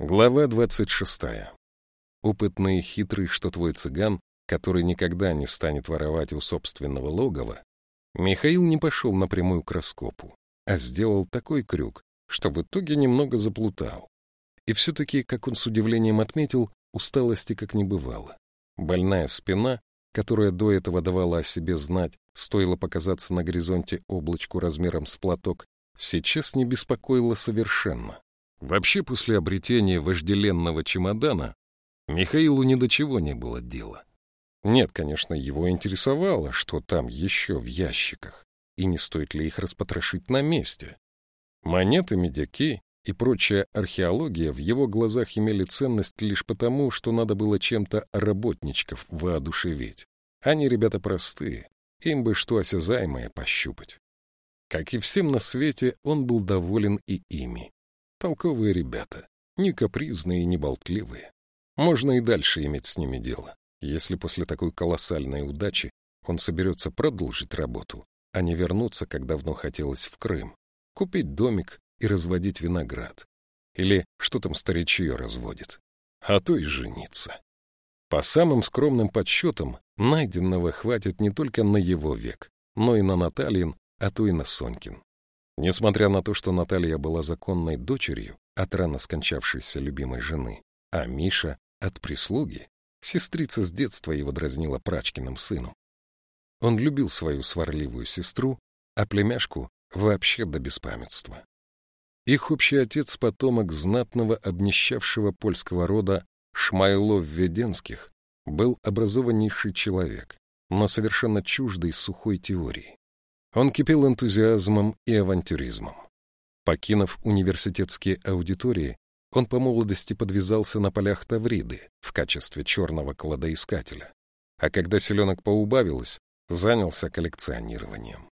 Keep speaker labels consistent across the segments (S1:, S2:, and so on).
S1: Глава двадцать шестая. Опытный и хитрый, что твой цыган, который никогда не станет воровать у собственного логова, Михаил не пошел напрямую к раскопу, а сделал такой крюк, что в итоге немного заплутал. И все-таки, как он с удивлением отметил, усталости как не бывало. Больная спина, которая до этого давала о себе знать, стоило показаться на горизонте облачку размером с платок, сейчас не беспокоила совершенно. Вообще, после обретения вожделенного чемодана, Михаилу ни до чего не было дела. Нет, конечно, его интересовало, что там еще в ящиках, и не стоит ли их распотрошить на месте. Монеты, медяки и прочая археология в его глазах имели ценность лишь потому, что надо было чем-то работничков воодушевить. Они ребята простые, им бы что осязаемое пощупать. Как и всем на свете, он был доволен и ими. Толковые ребята, не капризные и не болтливые. Можно и дальше иметь с ними дело, если после такой колоссальной удачи он соберется продолжить работу, а не вернуться, как давно хотелось, в Крым, купить домик и разводить виноград. Или что там старичье разводит. А то и жениться. По самым скромным подсчетам, найденного хватит не только на его век, но и на Натальин, а то и на Сонькин. Несмотря на то, что Наталья была законной дочерью от рано скончавшейся любимой жены, а Миша — от прислуги, сестрица с детства его дразнила прачкиным сыном. Он любил свою сварливую сестру, а племяшку вообще до беспамятства. Их общий отец — потомок знатного обнищавшего польского рода Шмайлов-Веденских, был образованнейший человек, но совершенно чуждый сухой теории. Он кипел энтузиазмом и авантюризмом. Покинув университетские аудитории, он по молодости подвязался на полях Тавриды в качестве черного кладоискателя, а когда селенок поубавилось, занялся коллекционированием.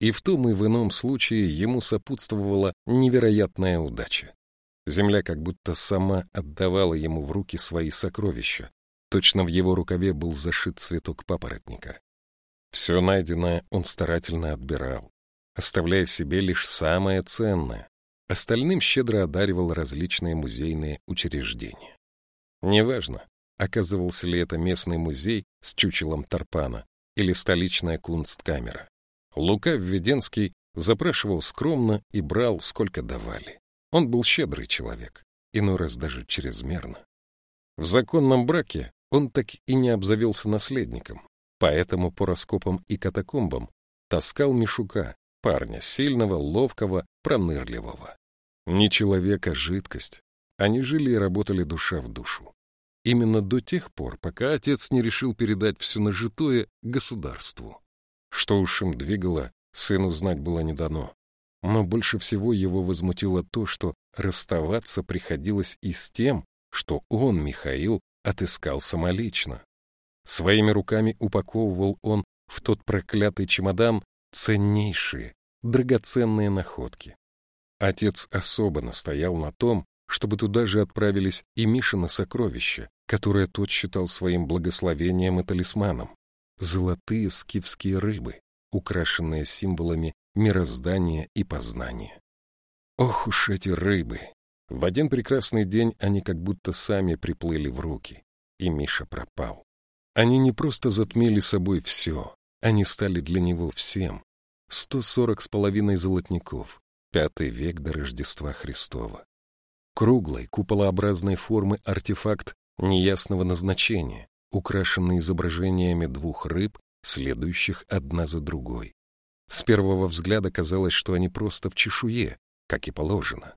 S1: И в том и в ином случае ему сопутствовала невероятная удача. Земля как будто сама отдавала ему в руки свои сокровища. Точно в его рукаве был зашит цветок папоротника. Все найденное он старательно отбирал, оставляя себе лишь самое ценное. Остальным щедро одаривал различные музейные учреждения. Неважно, оказывался ли это местный музей с чучелом Тарпана или столичная кунсткамера. Лука Введенский запрашивал скромно и брал, сколько давали. Он был щедрый человек, иной раз даже чрезмерно. В законном браке он так и не обзавелся наследником, Поэтому по раскопам и катакомбам таскал Мишука, парня сильного, ловкого, пронырливого. Не человека, жидкость. Они жили и работали душа в душу. Именно до тех пор, пока отец не решил передать все нажитое государству. Что уж им двигало, сыну знать было не дано. Но больше всего его возмутило то, что расставаться приходилось и с тем, что он, Михаил, отыскал самолично. Своими руками упаковывал он в тот проклятый чемодан ценнейшие, драгоценные находки. Отец особо настоял на том, чтобы туда же отправились и Мишина сокровища, которое тот считал своим благословением и талисманом. Золотые скифские рыбы, украшенные символами мироздания и познания. Ох уж эти рыбы! В один прекрасный день они как будто сами приплыли в руки, и Миша пропал. Они не просто затмили собой все, они стали для него всем. Сто сорок с половиной золотников, пятый век до Рождества Христова. Круглой, куполообразной формы артефакт неясного назначения, украшенный изображениями двух рыб, следующих одна за другой. С первого взгляда казалось, что они просто в чешуе, как и положено.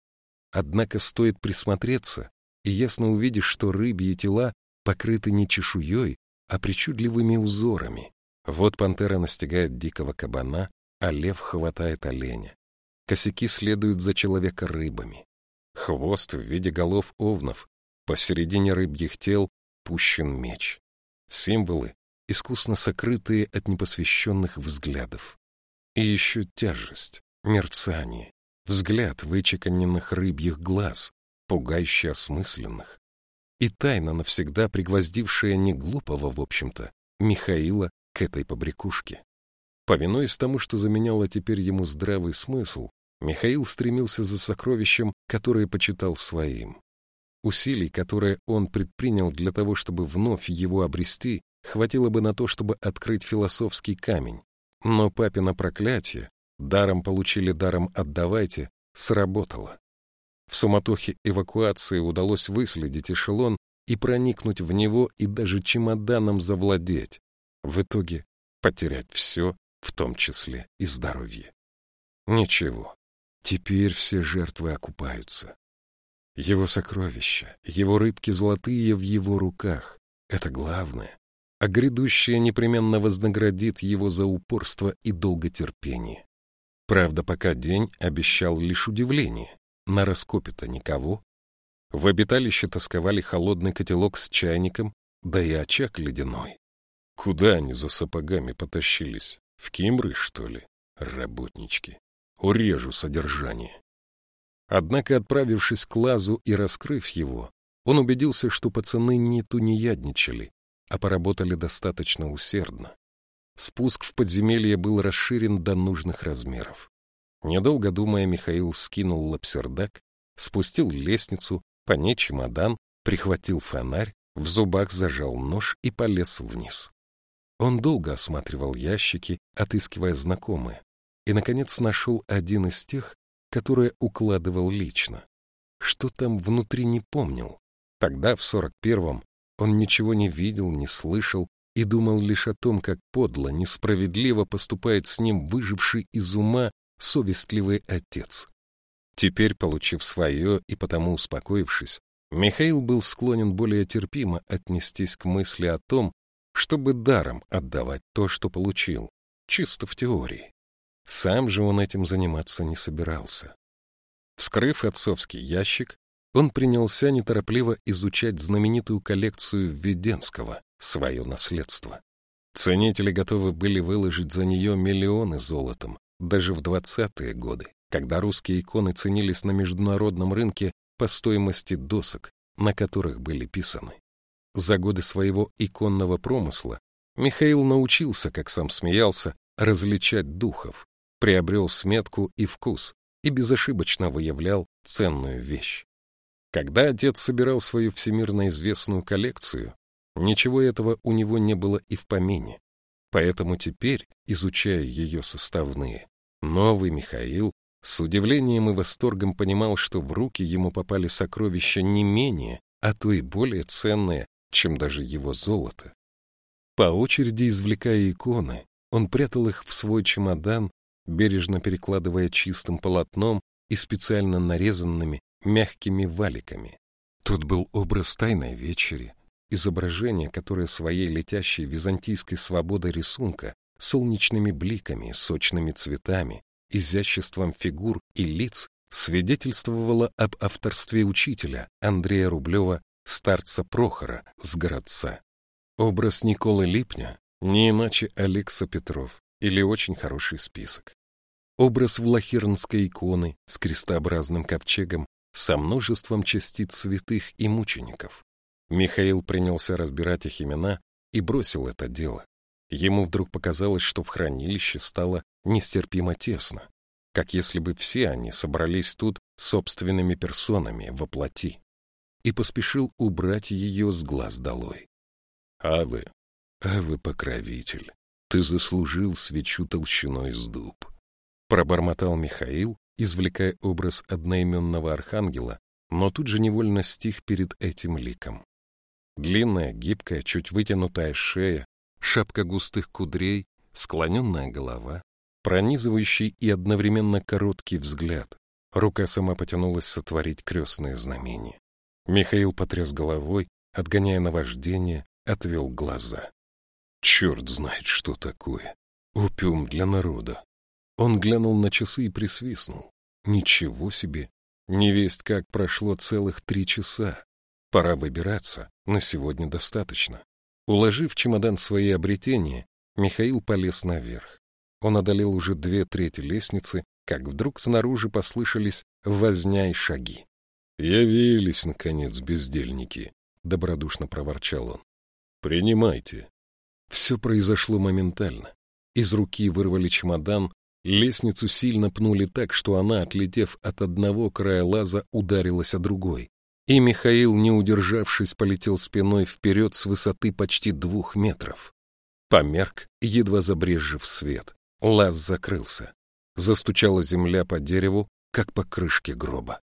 S1: Однако стоит присмотреться, и ясно увидишь, что рыбьи тела покрыты не чешуей, а причудливыми узорами. Вот пантера настигает дикого кабана, а лев хватает оленя. Косяки следуют за человека рыбами. Хвост в виде голов овнов, посередине рыбьих тел пущен меч. Символы, искусно сокрытые от непосвященных взглядов. И еще тяжесть, мерцание, взгляд вычеканенных рыбьих глаз, пугающе осмысленных и тайна навсегда пригвоздившая не глупого, в общем-то, Михаила к этой побрякушке. Повинуясь тому, что заменяло теперь ему здравый смысл, Михаил стремился за сокровищем, которое почитал своим. Усилий, которые он предпринял для того, чтобы вновь его обрести, хватило бы на то, чтобы открыть философский камень. Но папина проклятие, даром получили, даром отдавайте, сработало. В суматохе эвакуации удалось выследить эшелон и проникнуть в него и даже чемоданом завладеть. В итоге потерять все, в том числе и здоровье. Ничего, теперь все жертвы окупаются. Его сокровища, его рыбки золотые в его руках — это главное, а грядущее непременно вознаградит его за упорство и долготерпение. Правда, пока день обещал лишь удивление. На раскопе-то никого. В обиталище тосковали холодный котелок с чайником, да и очаг ледяной. Куда они за сапогами потащились? В Кимры, что ли? Работнички. Урежу содержание. Однако, отправившись к лазу и раскрыв его, он убедился, что пацаны не тунеядничали, а поработали достаточно усердно. Спуск в подземелье был расширен до нужных размеров. Недолго думая, Михаил скинул лапсердак, спустил лестницу, по ней чемодан, прихватил фонарь, в зубах зажал нож и полез вниз. Он долго осматривал ящики, отыскивая знакомые, и, наконец, нашел один из тех, которые укладывал лично. Что там внутри не помнил. Тогда, в сорок первом, он ничего не видел, не слышал и думал лишь о том, как подло, несправедливо поступает с ним выживший из ума совестливый отец. Теперь, получив свое и потому успокоившись, Михаил был склонен более терпимо отнестись к мысли о том, чтобы даром отдавать то, что получил, чисто в теории. Сам же он этим заниматься не собирался. Вскрыв отцовский ящик, он принялся неторопливо изучать знаменитую коллекцию Введенского, свое наследство. Ценители готовы были выложить за нее миллионы золотом, даже в двадцатые годы, когда русские иконы ценились на международном рынке по стоимости досок, на которых были писаны. За годы своего иконного промысла Михаил научился, как сам смеялся, различать духов, приобрел сметку и вкус и безошибочно выявлял ценную вещь. Когда отец собирал свою всемирно известную коллекцию, ничего этого у него не было и в помине. Поэтому теперь, изучая ее составные, новый Михаил с удивлением и восторгом понимал, что в руки ему попали сокровища не менее, а то и более ценные, чем даже его золото. По очереди извлекая иконы, он прятал их в свой чемодан, бережно перекладывая чистым полотном и специально нарезанными мягкими валиками. Тут был образ тайной вечери, изображение, которое своей летящей византийской свободой рисунка, солнечными бликами, сочными цветами, изяществом фигур и лиц свидетельствовало об авторстве учителя Андрея Рублева старца Прохора с городца. Образ Николы Липня не иначе Алекса Петров или очень хороший список. Образ Влахернской иконы с крестообразным ковчегом со множеством частиц святых и мучеников. Михаил принялся разбирать их имена и бросил это дело. Ему вдруг показалось, что в хранилище стало нестерпимо тесно, как если бы все они собрались тут собственными персонами во плоти и поспешил убрать ее с глаз долой. «Авы, Авы, покровитель, ты заслужил свечу толщиной с дуб», — пробормотал Михаил, извлекая образ одноименного архангела, но тут же невольно стих перед этим ликом. Длинная, гибкая, чуть вытянутая шея, шапка густых кудрей, склоненная голова, пронизывающий и одновременно короткий взгляд. Рука сама потянулась сотворить крестное знамение. Михаил потряс головой, отгоняя наваждение, отвел глаза. Черт знает, что такое. Упюм для народа. Он глянул на часы и присвистнул. Ничего себе! Невесть как прошло целых три часа. Пора выбираться, на сегодня достаточно. Уложив чемодан свои обретения, Михаил полез наверх. Он одолел уже две трети лестницы, как вдруг снаружи послышались возня и шаги. «Явились, наконец, бездельники», — добродушно проворчал он. «Принимайте». Все произошло моментально. Из руки вырвали чемодан, лестницу сильно пнули так, что она, отлетев от одного края лаза, ударилась о другой. И Михаил, не удержавшись, полетел спиной вперед с высоты почти двух метров. Померк, едва забрезжив свет. Лаз закрылся. Застучала земля по дереву, как по крышке гроба.